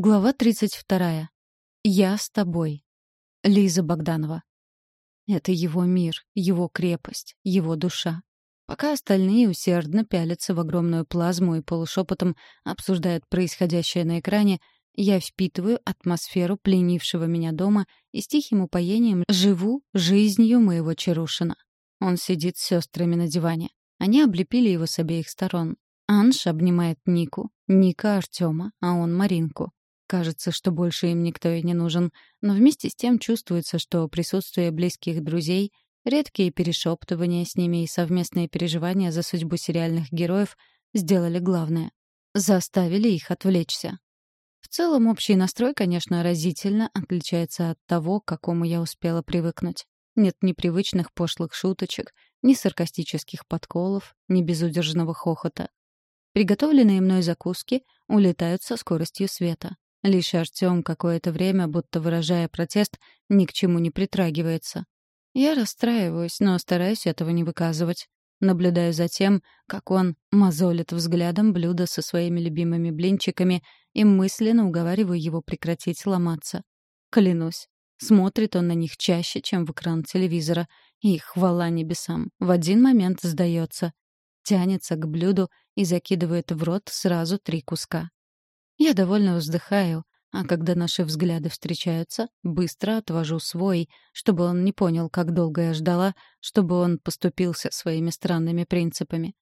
Глава 32. Я с тобой. Лиза Богданова. Это его мир, его крепость, его душа. Пока остальные усердно пялятся в огромную плазму и полушепотом обсуждают происходящее на экране, я впитываю атмосферу пленившего меня дома и с тихим упоением живу жизнью моего Чарушина. Он сидит с сестрами на диване. Они облепили его с обеих сторон. Анж обнимает Нику, Ника — Артема, а он — Маринку. Кажется, что больше им никто и не нужен, но вместе с тем чувствуется, что присутствие близких друзей, редкие перешептывания с ними и совместные переживания за судьбу сериальных героев сделали главное — заставили их отвлечься. В целом, общий настрой, конечно, разительно отличается от того, к какому я успела привыкнуть. Нет ни привычных пошлых шуточек, ни саркастических подколов, ни безудержного хохота. Приготовленные мной закуски улетают со скоростью света. Лишь Артём какое-то время, будто выражая протест, ни к чему не притрагивается. Я расстраиваюсь, но стараюсь этого не выказывать. Наблюдаю за тем, как он мозолит взглядом блюдо со своими любимыми блинчиками и мысленно уговариваю его прекратить ломаться. Клянусь, смотрит он на них чаще, чем в экран телевизора, и хвала небесам, в один момент сдается. Тянется к блюду и закидывает в рот сразу три куска. Я довольно вздыхаю, а когда наши взгляды встречаются, быстро отвожу свой, чтобы он не понял, как долго я ждала, чтобы он поступился своими странными принципами.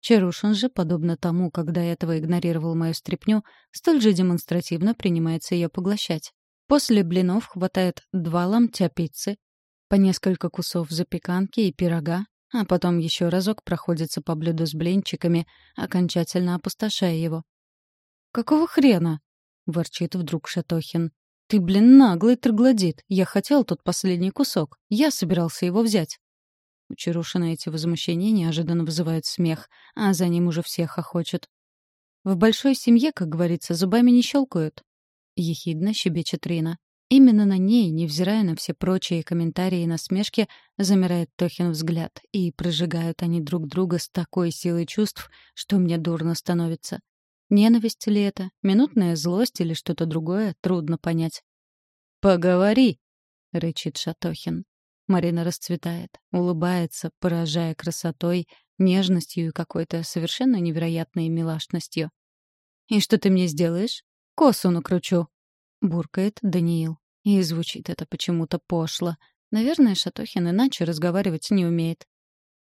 Чарушин же, подобно тому, когда этого игнорировал мою стряпню, столь же демонстративно принимается ее поглощать. После блинов хватает два ломтя пиццы, по несколько кусов запеканки и пирога, а потом еще разок проходится по блюду с блинчиками, окончательно опустошая его. «Какого хрена?» — ворчит вдруг Шатохин. «Ты, блин, наглый троглодит. Я хотел тот последний кусок. Я собирался его взять». У Чарушина эти возмущения неожиданно вызывают смех, а за ним уже всех охочет. «В большой семье, как говорится, зубами не щелкают», — ехидно щебечет Рина. Именно на ней, невзирая на все прочие комментарии и насмешки, замирает Тохин взгляд, и прожигают они друг друга с такой силой чувств, что мне дурно становится. Ненависть ли это, минутная злость или что-то другое, трудно понять. «Поговори!» — рычит Шатохин. Марина расцветает, улыбается, поражая красотой, нежностью и какой-то совершенно невероятной милашностью. «И что ты мне сделаешь? Косу накручу!» — буркает Даниил. И звучит это почему-то пошло. Наверное, Шатохин иначе разговаривать не умеет.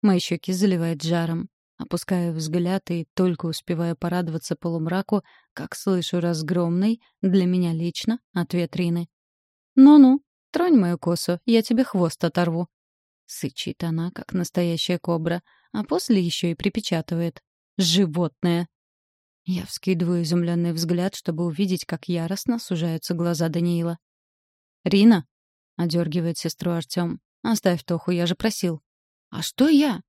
Мои щеки заливает жаром. Опускаю взгляд и только успеваю порадоваться полумраку, как слышу разгромный, для меня лично, ответ Рины. «Ну-ну, тронь мою косу, я тебе хвост оторву». Сычит она, как настоящая кобра, а после еще и припечатывает. «Животное!» Я вскидываю изумленный взгляд, чтобы увидеть, как яростно сужаются глаза Даниила. «Рина!» — одергивает сестру Артем. «Оставь Тоху, я же просил». «А что я?»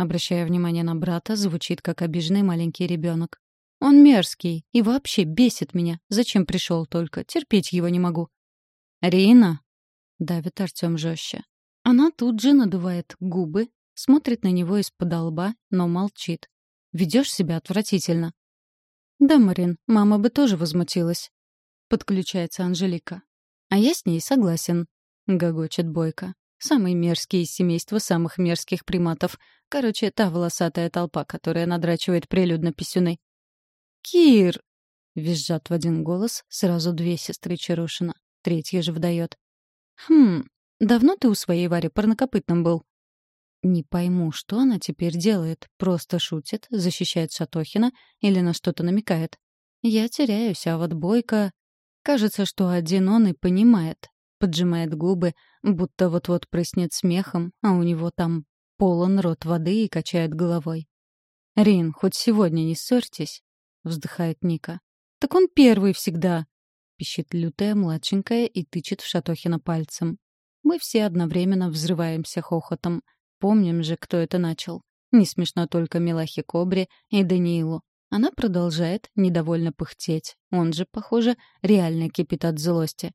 Обращая внимание на брата, звучит как обиженный маленький ребенок. «Он мерзкий и вообще бесит меня. Зачем пришел только? Терпеть его не могу». «Рина!» — давит Артем жестче. Она тут же надувает губы, смотрит на него из-под лба, но молчит. Ведешь себя отвратительно. «Да, Марин, мама бы тоже возмутилась», — подключается Анжелика. «А я с ней согласен», — гогочет Бойко. Самый мерзкий из семейства самых мерзких приматов. Короче, та волосатая толпа, которая надрачивает прилюдно писюны. «Кир!» — визжат в один голос сразу две сестры Чарушина. Третья же вдает. «Хм, давно ты у своей Вари парнокопытным был?» Не пойму, что она теперь делает. Просто шутит, защищает Шатохина или на что-то намекает. Я теряюсь, а вот Бойко... Кажется, что один он и понимает поджимает губы, будто вот-вот прыснет смехом, а у него там полон рот воды и качает головой. «Рин, хоть сегодня не ссорьтесь», — вздыхает Ника. «Так он первый всегда», — пищит лютая младшенькая и тычет в Шатохина пальцем. Мы все одновременно взрываемся хохотом. Помним же, кто это начал. Не смешно только Милахе Кобре и Даниилу. Она продолжает недовольно пыхтеть. Он же, похоже, реально кипит от злости.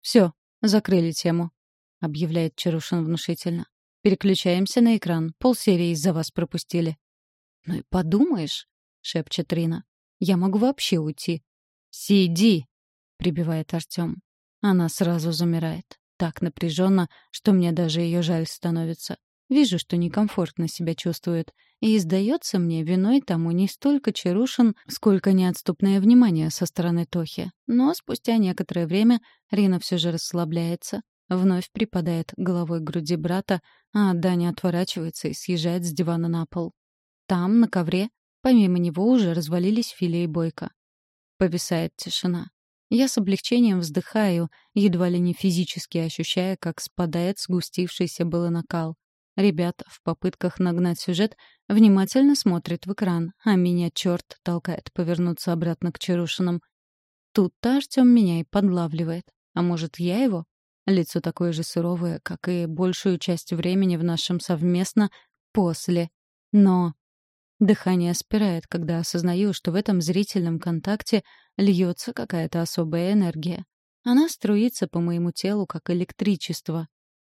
«Все, «Закрыли тему», — объявляет Чарушин внушительно. «Переключаемся на экран. Полсерии из-за вас пропустили». «Ну и подумаешь», — шепчет Рина. «Я могу вообще уйти». «Сиди», прибивает Артем. Она сразу замирает. Так напряженно, что мне даже ее жаль становится. Вижу, что некомфортно себя чувствует. И, сдается мне, виной тому не столько Чарушин, сколько неотступное внимание со стороны Тохи. Но спустя некоторое время Рина все же расслабляется, вновь припадает головой к груди брата, а Даня отворачивается и съезжает с дивана на пол. Там, на ковре, помимо него уже развалились Филя и Бойко. Повисает тишина. Я с облегчением вздыхаю, едва ли не физически ощущая, как спадает сгустившийся было накал. Ребята в попытках нагнать сюжет внимательно смотрят в экран, а меня черт толкает повернуться обратно к Чарушинам. Тут-то Артем меня и подлавливает. А может, я его? Лицо такое же суровое, как и большую часть времени в нашем совместно после. Но дыхание спирает, когда осознаю, что в этом зрительном контакте льется какая-то особая энергия. Она струится по моему телу, как электричество.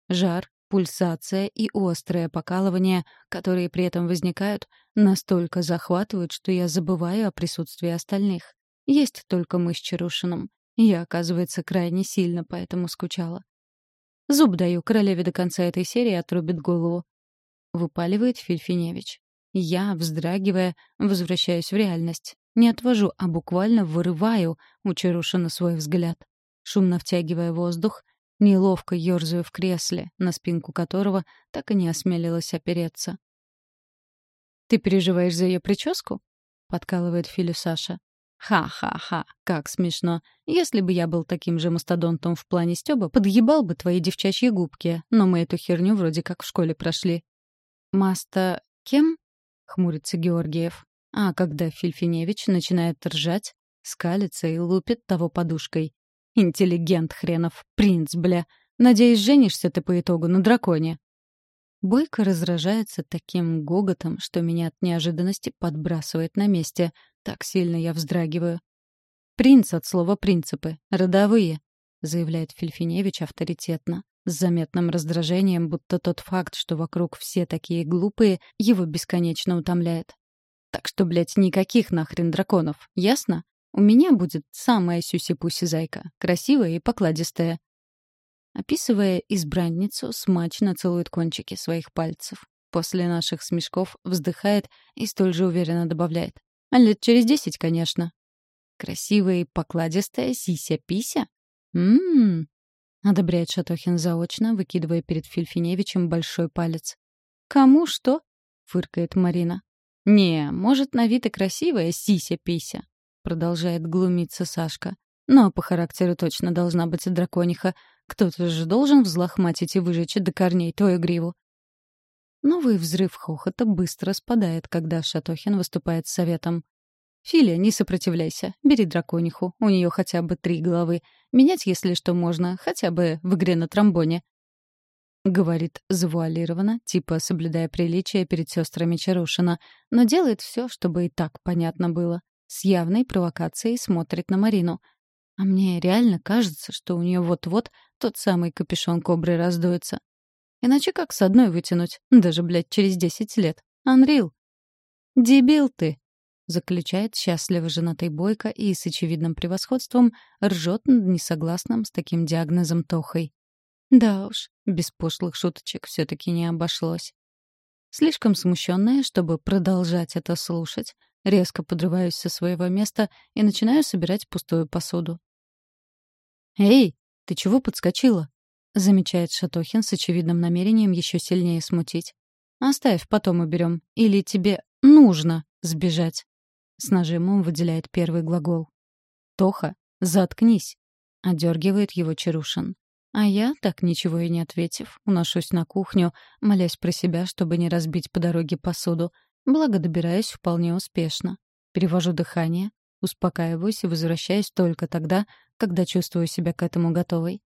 Жар, Пульсация и острое покалывание, которые при этом возникают, настолько захватывают, что я забываю о присутствии остальных. Есть только мы с Чарушиным. Я, оказывается, крайне сильно поэтому скучала. Зуб даю, королеве до конца этой серии отрубит голову. Выпаливает Фильфиневич. Я, вздрагивая, возвращаюсь в реальность. Не отвожу, а буквально вырываю у Чарушина свой взгляд. Шумно втягивая воздух, Неловко ёрзаю в кресле, на спинку которого так и не осмелилась опереться. «Ты переживаешь за ее прическу?» — подкалывает Филю Саша. «Ха-ха-ха, как смешно. Если бы я был таким же мастодонтом в плане Стёба, подъебал бы твои девчачьи губки, но мы эту херню вроде как в школе прошли». «Маста... кем?» — хмурится Георгиев. А когда Фильфиневич начинает ржать, скалится и лупит того подушкой. Интеллигент хренов, принц, бля. Надеюсь, женишься ты по итогу на драконе. Бойко разражается таким гоготом, что меня от неожиданности подбрасывает на месте. Так сильно я вздрагиваю. «Принц от слова «принципы», родовые», — заявляет Фильфиневич авторитетно, с заметным раздражением, будто тот факт, что вокруг все такие глупые, его бесконечно утомляет. «Так что, блядь, никаких нахрен драконов, ясно? У меня будет самая сюси-пуси-зайка, красивая и покладистая. Описывая избранницу, смачно целует кончики своих пальцев. После наших смешков вздыхает и столь же уверенно добавляет. А лет через десять, конечно. Красивая и покладистая сися-пися? Ммм. Одобряет Шатохин заочно, выкидывая перед Фильфиневичем большой палец. «Кому что?» — фыркает Марина. «Не, может, на вид и красивая сися-пися, — продолжает глумиться Сашка. «Но по характеру точно должна быть дракониха. Кто-то же должен взлохматить и выжечь до корней твою гриву». Новый взрыв хохота быстро спадает, когда Шатохин выступает с советом. «Филя, не сопротивляйся. Бери дракониху. У нее хотя бы три головы. Менять, если что, можно, хотя бы в игре на тромбоне». Говорит завуалированно, типа соблюдая приличие перед сестрами Чарушина, но делает все, чтобы и так понятно было с явной провокацией смотрит на Марину. А мне реально кажется, что у нее вот-вот тот самый капюшон кобры раздуется. Иначе как с одной вытянуть? Даже, блядь, через десять лет. Анрил. «Дебил ты!» — заключает счастливо женатый Бойко и с очевидным превосходством ржет над несогласным с таким диагнозом Тохой. Да уж, без пошлых шуточек все таки не обошлось. Слишком смущенная, чтобы продолжать это слушать, Резко подрываюсь со своего места и начинаю собирать пустую посуду. «Эй, ты чего подскочила?» — замечает Шатохин с очевидным намерением еще сильнее смутить. «Оставь, потом уберем. Или тебе нужно сбежать?» С нажимом выделяет первый глагол. «Тоха, заткнись!» — одергивает его Чарушин. А я, так ничего и не ответив, уношусь на кухню, молясь про себя, чтобы не разбить по дороге посуду, Благо добираюсь вполне успешно. Перевожу дыхание, успокаиваюсь и возвращаюсь только тогда, когда чувствую себя к этому готовой.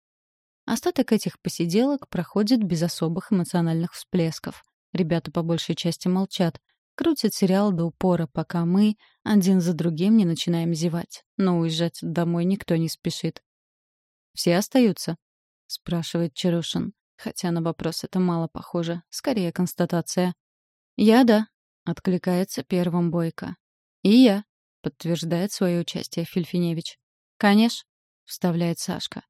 Остаток этих посиделок проходит без особых эмоциональных всплесков. Ребята по большей части молчат, крутят сериал до упора, пока мы один за другим не начинаем зевать. Но уезжать домой никто не спешит. «Все остаются?» — спрашивает Чарушин. Хотя на вопрос это мало похоже, скорее констатация. «Я — да», — откликается первым Бойко. «И я», — подтверждает свое участие Фильфиневич. «Конечно», — вставляет Сашка.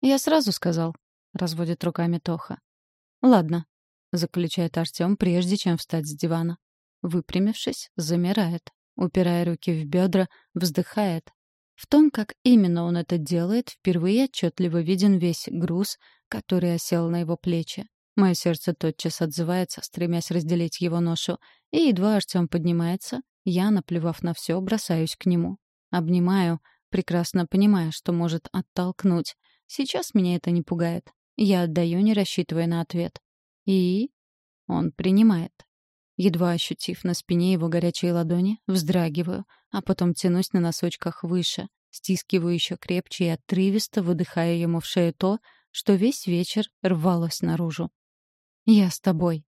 «Я сразу сказал», — разводит руками Тоха. «Ладно», — заключает Артём, прежде чем встать с дивана. Выпрямившись, замирает, упирая руки в бедра, вздыхает. В том, как именно он это делает, впервые отчетливо виден весь груз, который осел на его плечи. Мое сердце тотчас отзывается, стремясь разделить его ношу, и едва Артём поднимается, я, наплевав на все, бросаюсь к нему. Обнимаю, прекрасно понимая, что может оттолкнуть. Сейчас меня это не пугает. Я отдаю, не рассчитывая на ответ. И он принимает. Едва ощутив на спине его горячие ладони, вздрагиваю, а потом тянусь на носочках выше, стискиваю еще крепче и отрывисто выдыхаю ему в шею то, что весь вечер рвалось наружу. «Я с тобой»,